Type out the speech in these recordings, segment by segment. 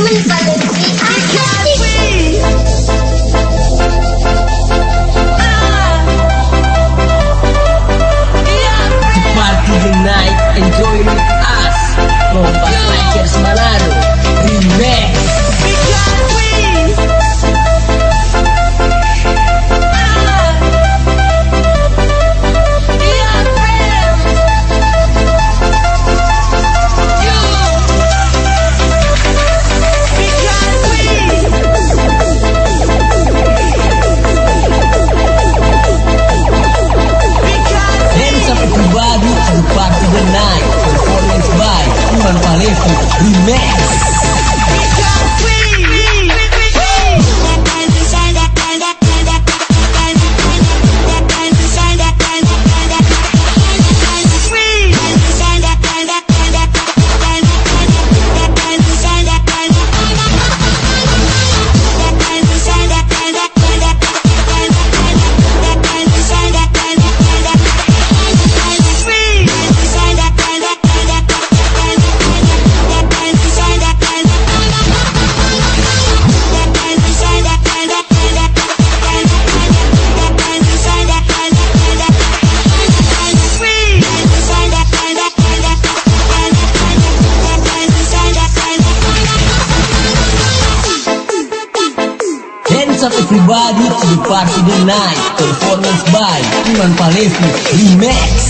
Please, I Saturday night, performance by Iman Palevi Remix.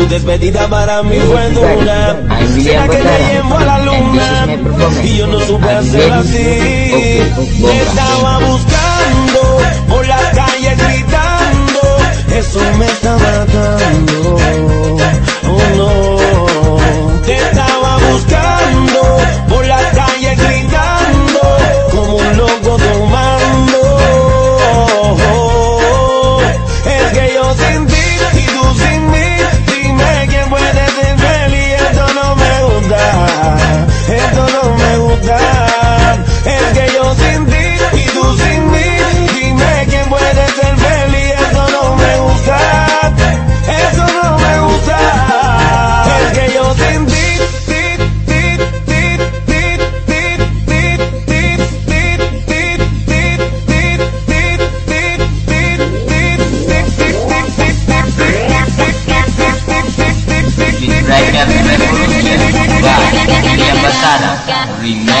Tu despedida para mí fue dura. Será que te llevo a la luna y yo no supe hacer así. Me estaba buscando por la calle gritando, eso me está matando. Oh no, te estaba buscando Sara, Remember.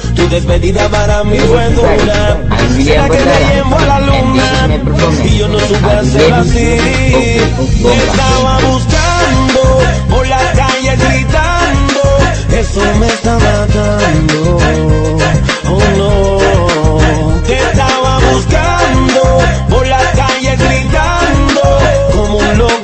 despedida para mí fue dura. Será que te llevo a la luna y yo no supe hacer así. Me estaba buscando por la calle gritando, eso me está matando. Oh no, te estaba buscando por la calle gritando como un loco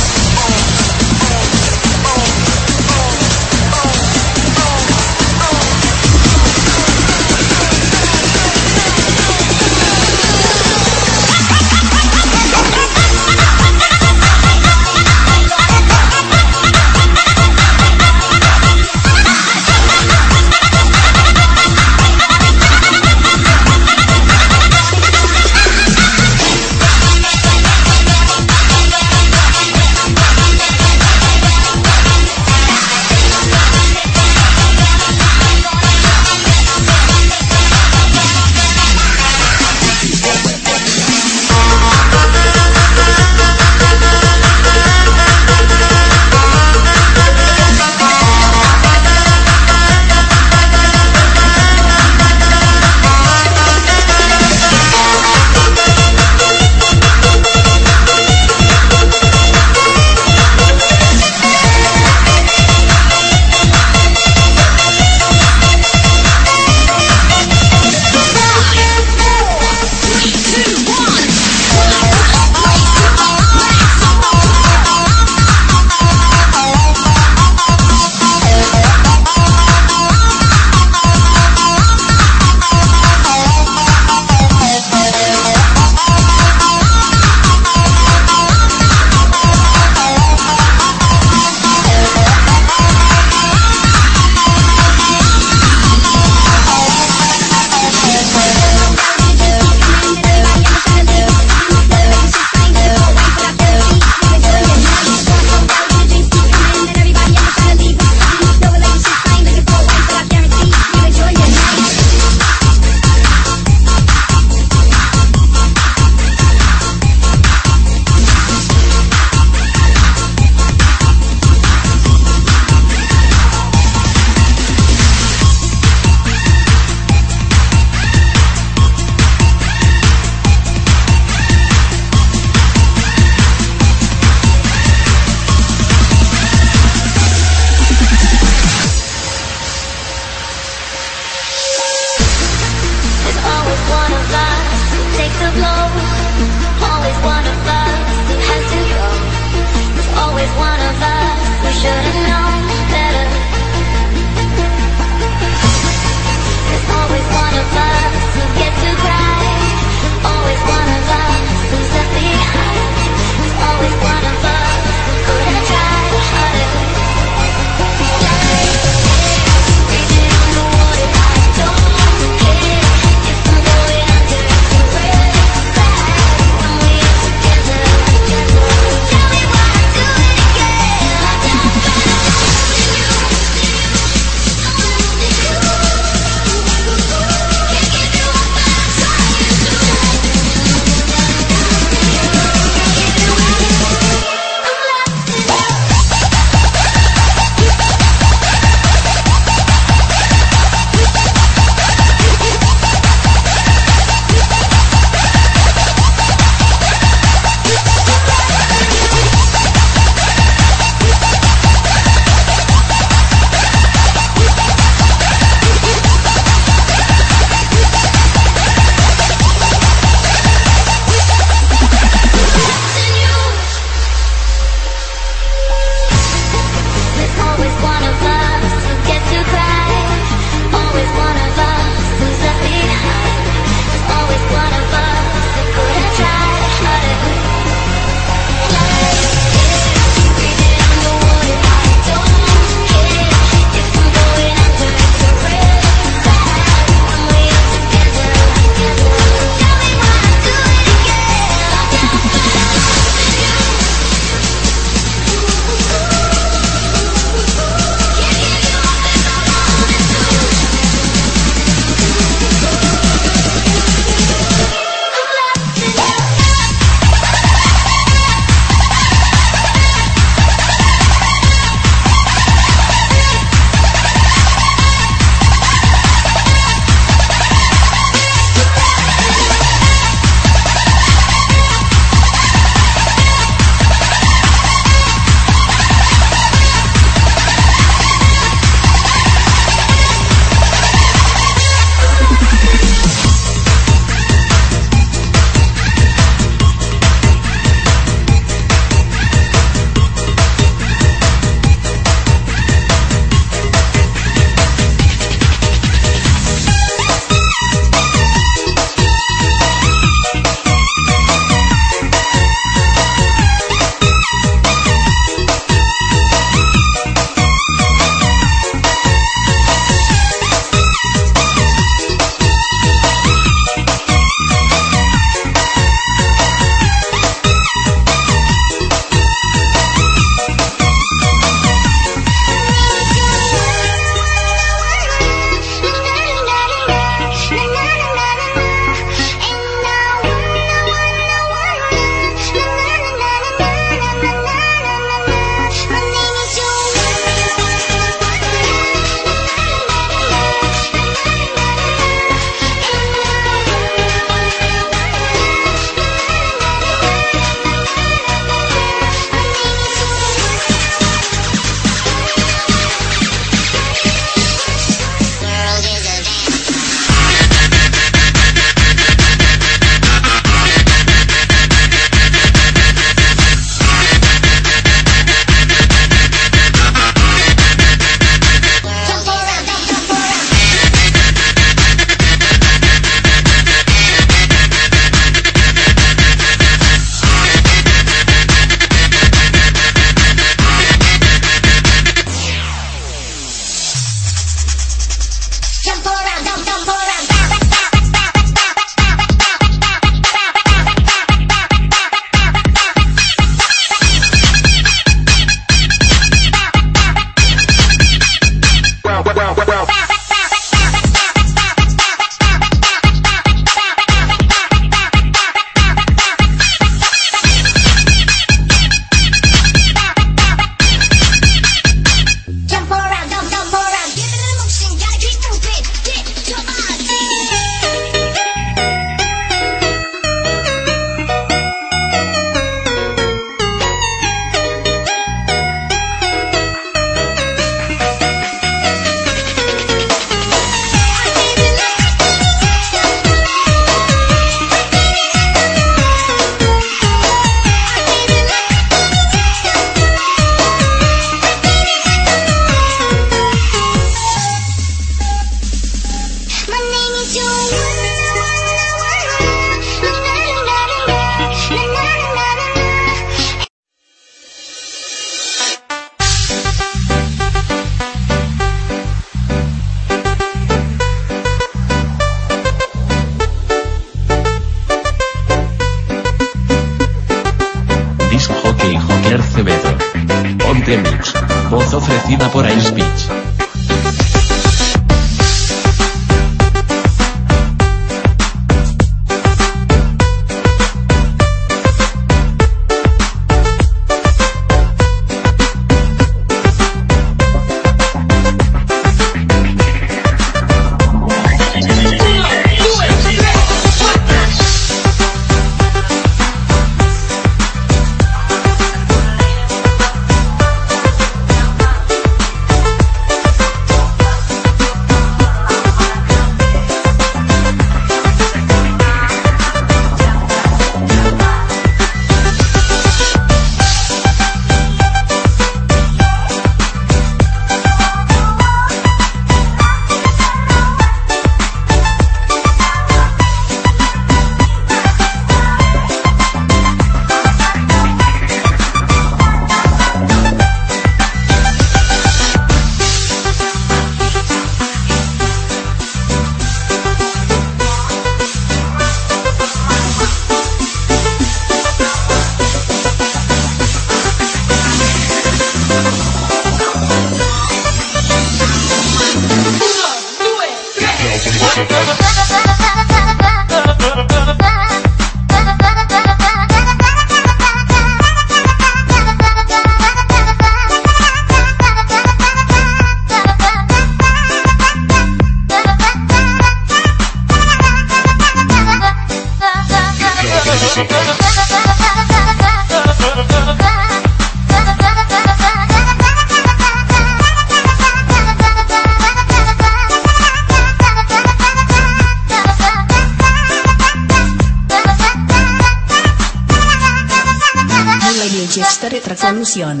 Revolution.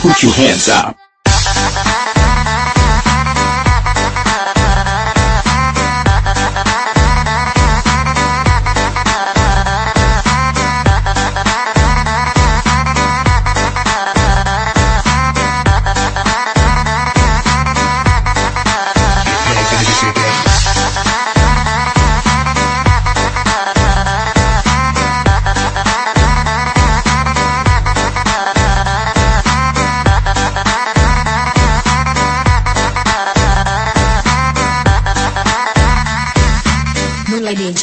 Put your hands up.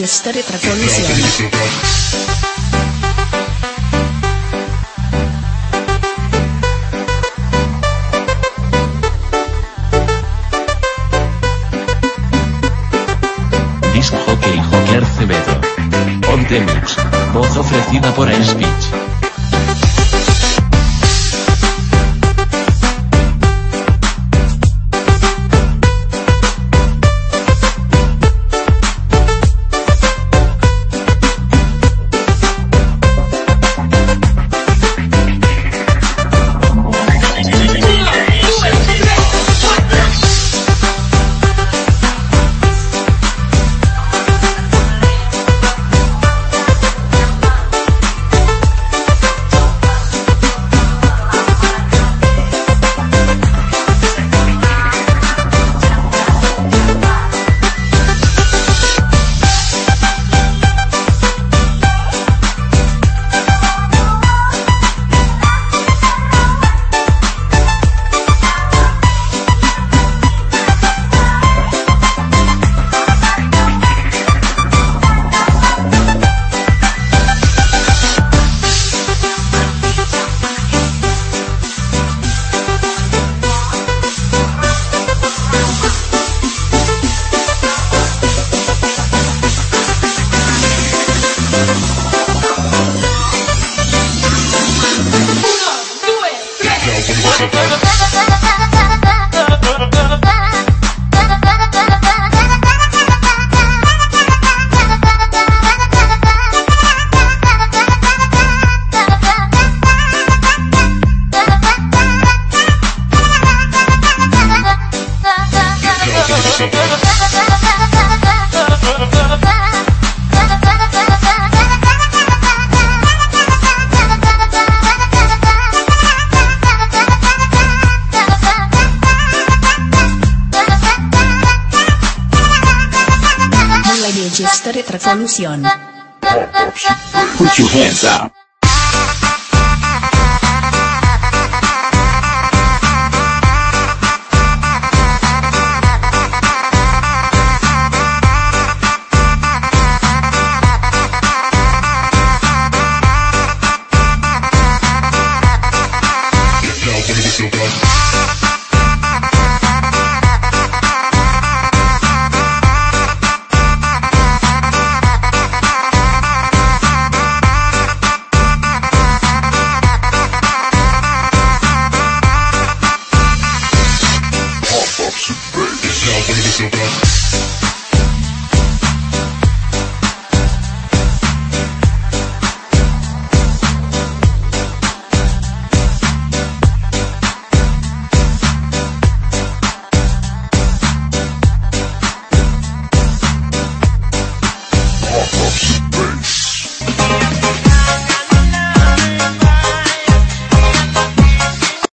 Jester Revolution.